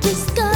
Just go.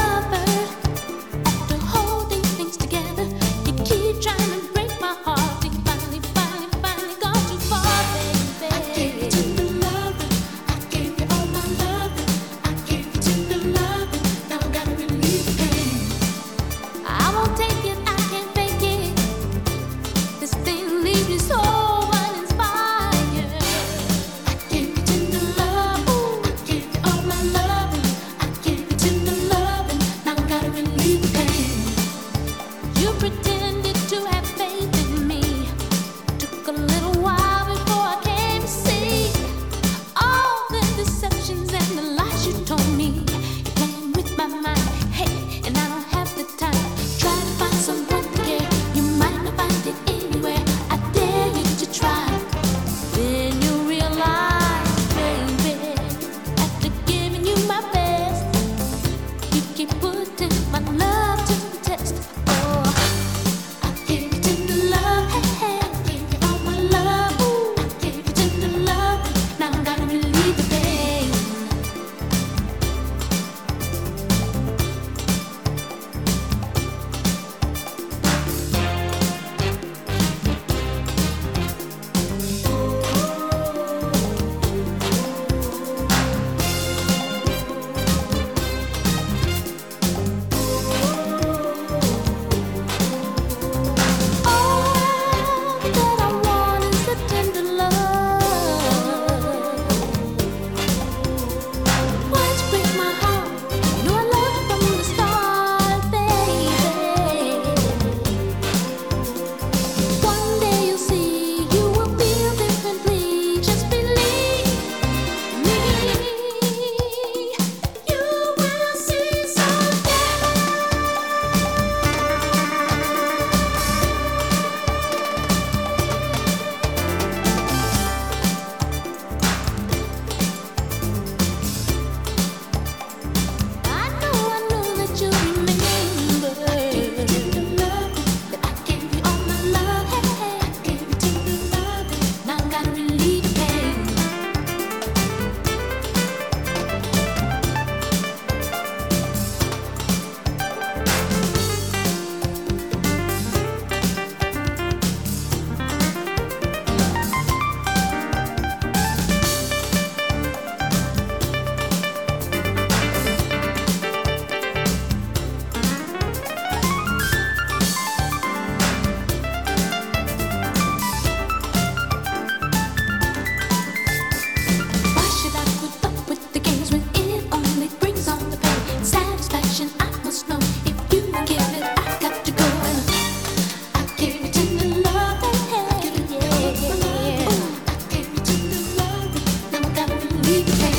Hey, hey.